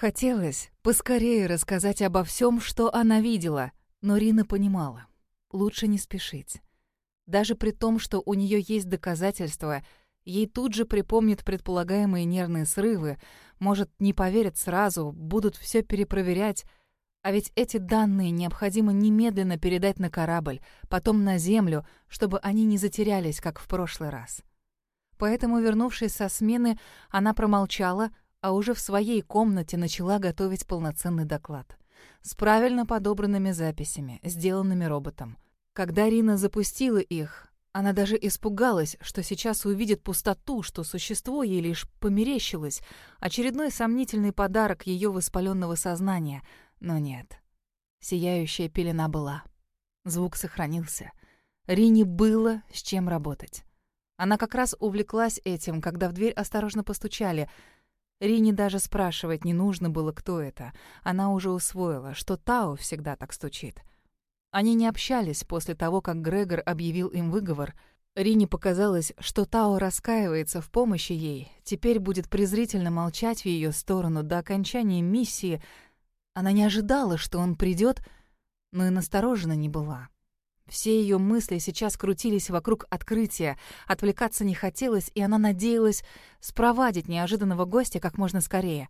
Хотелось поскорее рассказать обо всем, что она видела, но Рина понимала. Лучше не спешить. Даже при том, что у нее есть доказательства, ей тут же припомнят предполагаемые нервные срывы, может, не поверят сразу, будут все перепроверять. А ведь эти данные необходимо немедленно передать на корабль, потом на Землю, чтобы они не затерялись, как в прошлый раз. Поэтому, вернувшись со смены, она промолчала, а уже в своей комнате начала готовить полноценный доклад. С правильно подобранными записями, сделанными роботом. Когда Рина запустила их, она даже испугалась, что сейчас увидит пустоту, что существо ей лишь померещилось, очередной сомнительный подарок ее воспаленного сознания. Но нет. Сияющая пелена была. Звук сохранился. Рине было с чем работать. Она как раз увлеклась этим, когда в дверь осторожно постучали. Рине даже спрашивать не нужно было, кто это. Она уже усвоила, что Тао всегда так стучит. Они не общались после того, как Грегор объявил им выговор. Рине показалось, что Тао раскаивается в помощи ей, теперь будет презрительно молчать в ее сторону до окончания миссии. Она не ожидала, что он придет, но и насторожена не была. Все ее мысли сейчас крутились вокруг открытия, отвлекаться не хотелось, и она надеялась спровадить неожиданного гостя как можно скорее.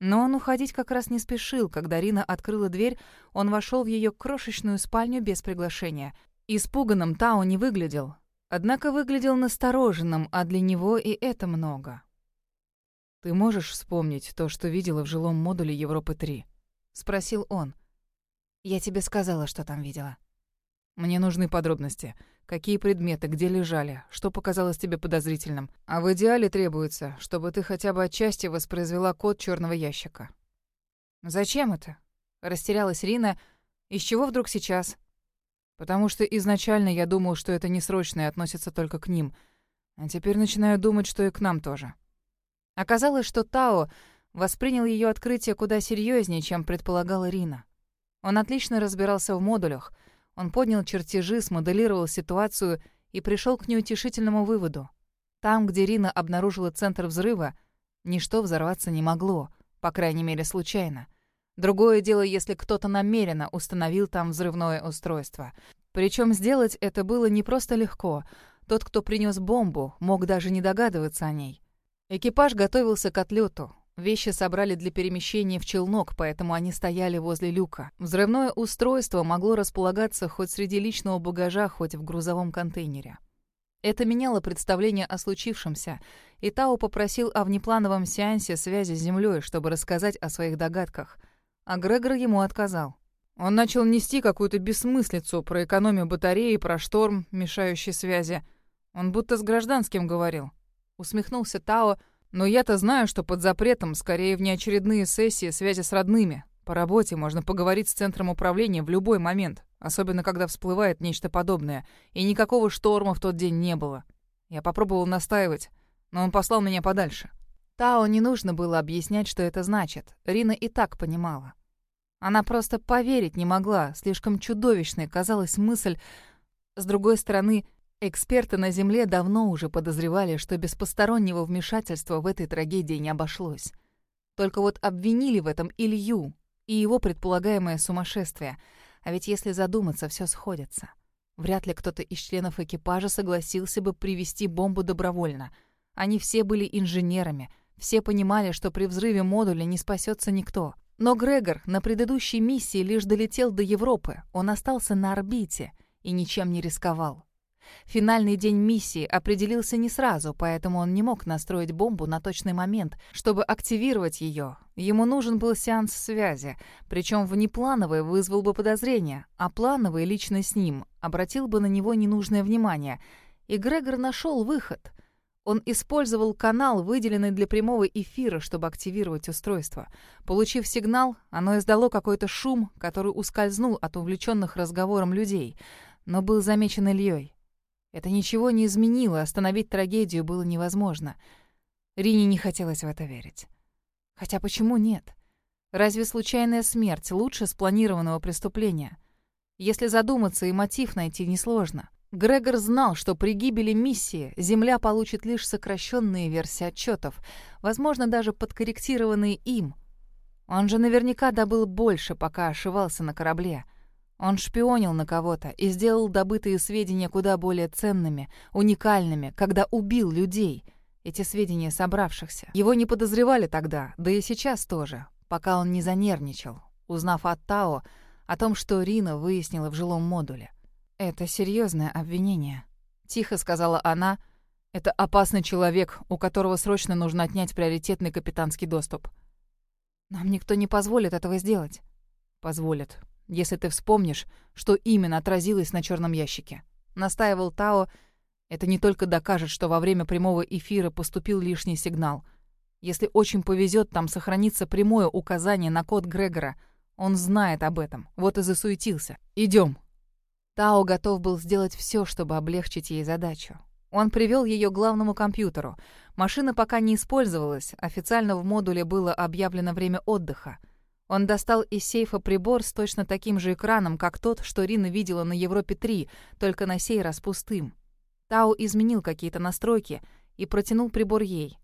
Но он уходить как раз не спешил. Когда Рина открыла дверь, он вошел в ее крошечную спальню без приглашения. Испуганным Тао не выглядел, однако выглядел настороженным, а для него и это много. «Ты можешь вспомнить то, что видела в жилом модуле Европы-3?» — спросил он. «Я тебе сказала, что там видела». Мне нужны подробности. Какие предметы, где лежали, что показалось тебе подозрительным. А в идеале требуется, чтобы ты хотя бы отчасти воспроизвела код черного ящика. Зачем это? Растерялась Рина. Из чего вдруг сейчас? Потому что изначально я думал, что это не срочно и относится только к ним. А теперь начинаю думать, что и к нам тоже. Оказалось, что Тао воспринял ее открытие куда серьезнее, чем предполагала Рина. Он отлично разбирался в модулях — он поднял чертежи, смоделировал ситуацию и пришел к неутешительному выводу. Там, где Рина обнаружила центр взрыва, ничто взорваться не могло, по крайней мере, случайно. Другое дело, если кто-то намеренно установил там взрывное устройство. Причем сделать это было не просто легко. Тот, кто принес бомбу, мог даже не догадываться о ней. Экипаж готовился к отлету. Вещи собрали для перемещения в челнок, поэтому они стояли возле люка. Взрывное устройство могло располагаться хоть среди личного багажа, хоть в грузовом контейнере. Это меняло представление о случившемся, и Тао попросил о внеплановом сеансе связи с Землей, чтобы рассказать о своих догадках. А Грегор ему отказал. Он начал нести какую-то бессмыслицу про экономию батареи, про шторм, мешающий связи. Он будто с гражданским говорил. Усмехнулся Тао, но я-то знаю, что под запретом скорее внеочередные сессии связи с родными. По работе можно поговорить с центром управления в любой момент, особенно когда всплывает нечто подобное, и никакого шторма в тот день не было. Я попробовал настаивать, но он послал меня подальше. Тао не нужно было объяснять, что это значит. Рина и так понимала. Она просто поверить не могла, слишком чудовищной казалась мысль. С другой стороны, Эксперты на Земле давно уже подозревали, что без постороннего вмешательства в этой трагедии не обошлось. Только вот обвинили в этом Илью и его предполагаемое сумасшествие. А ведь если задуматься, все сходится. Вряд ли кто-то из членов экипажа согласился бы привести бомбу добровольно. Они все были инженерами, все понимали, что при взрыве модуля не спасется никто. Но Грегор на предыдущей миссии лишь долетел до Европы, он остался на орбите и ничем не рисковал. Финальный день миссии определился не сразу, поэтому он не мог настроить бомбу на точный момент. Чтобы активировать ее, ему нужен был сеанс связи, причем внеплановый вызвал бы подозрение, а плановый лично с ним обратил бы на него ненужное внимание. И Грегор нашел выход. Он использовал канал, выделенный для прямого эфира, чтобы активировать устройство. Получив сигнал, оно издало какой-то шум, который ускользнул от увлеченных разговором людей, но был замечен Ильей. Это ничего не изменило, остановить трагедию было невозможно. Рине не хотелось в это верить. Хотя почему нет? Разве случайная смерть лучше спланированного преступления? Если задуматься и мотив найти несложно. Грегор знал, что при гибели миссии Земля получит лишь сокращенные версии отчетов, возможно, даже подкорректированные им. Он же наверняка добыл больше, пока ошивался на корабле. Он шпионил на кого-то и сделал добытые сведения куда более ценными, уникальными, когда убил людей. Эти сведения собравшихся. Его не подозревали тогда, да и сейчас тоже, пока он не занервничал, узнав от Тао о том, что Рина выяснила в жилом модуле. «Это серьезное обвинение», — тихо сказала она. «Это опасный человек, у которого срочно нужно отнять приоритетный капитанский доступ». «Нам никто не позволит этого сделать». «Позволят, если ты вспомнишь, что именно отразилось на черном ящике». Настаивал Тао. «Это не только докажет, что во время прямого эфира поступил лишний сигнал. Если очень повезет, там сохранится прямое указание на код Грегора. Он знает об этом, вот и засуетился. Идем. Тао готов был сделать все, чтобы облегчить ей задачу. Он привел ее к главному компьютеру. Машина пока не использовалась, официально в модуле было объявлено время отдыха. Он достал из сейфа прибор с точно таким же экраном, как тот, что Рина видела на Европе-3, только на сей раз пустым. Тао изменил какие-то настройки и протянул прибор ей.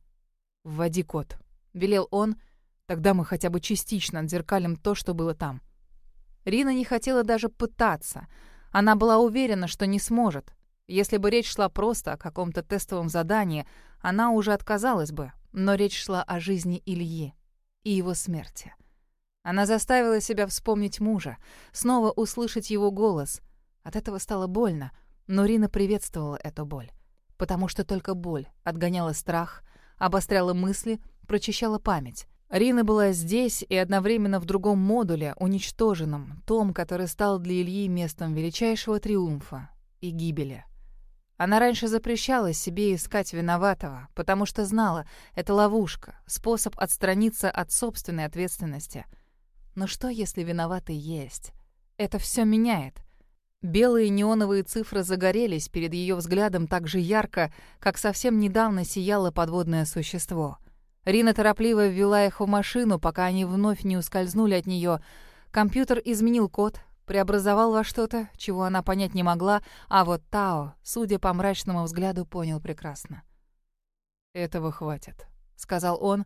«Вводи код», — велел он, — «тогда мы хотя бы частично отзеркалим то, что было там». Рина не хотела даже пытаться. Она была уверена, что не сможет. Если бы речь шла просто о каком-то тестовом задании, она уже отказалась бы, но речь шла о жизни Ильи и его смерти. Она заставила себя вспомнить мужа, снова услышать его голос. От этого стало больно, но Рина приветствовала эту боль, потому что только боль отгоняла страх, обостряла мысли, прочищала память. Рина была здесь и одновременно в другом модуле, уничтоженном, том, который стал для Ильи местом величайшего триумфа и гибели. Она раньше запрещала себе искать виноватого, потому что знала, это ловушка, способ отстраниться от собственной ответственности. Но что, если виноватый есть? Это все меняет. Белые неоновые цифры загорелись перед ее взглядом так же ярко, как совсем недавно сияло подводное существо. Рина торопливо ввела их в машину, пока они вновь не ускользнули от нее. Компьютер изменил код, преобразовал во что-то, чего она понять не могла, а вот Тао, судя по мрачному взгляду, понял прекрасно. «Этого хватит», — сказал он.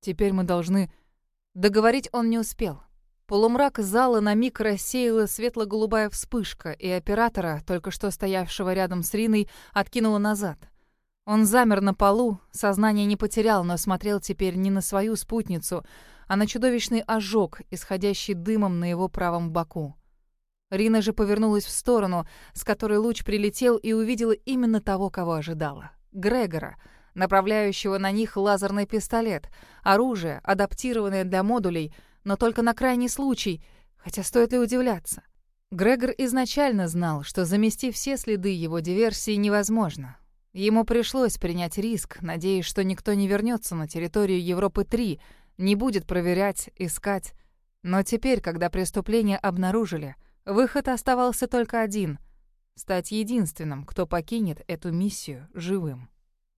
«Теперь мы должны...» Договорить он не успел. Полумрак зала на миг рассеяла светло-голубая вспышка, и оператора, только что стоявшего рядом с Риной, откинула назад. Он замер на полу, сознание не потерял, но смотрел теперь не на свою спутницу, а на чудовищный ожог, исходящий дымом на его правом боку. Рина же повернулась в сторону, с которой луч прилетел, и увидела именно того, кого ожидала. Грегора, направляющего на них лазерный пистолет, оружие, адаптированное для модулей, но только на крайний случай, хотя стоит ли удивляться. Грегор изначально знал, что замести все следы его диверсии невозможно. Ему пришлось принять риск, надеясь, что никто не вернется на территорию Европы-3, не будет проверять, искать. Но теперь, когда преступление обнаружили, выход оставался только один — стать единственным, кто покинет эту миссию живым.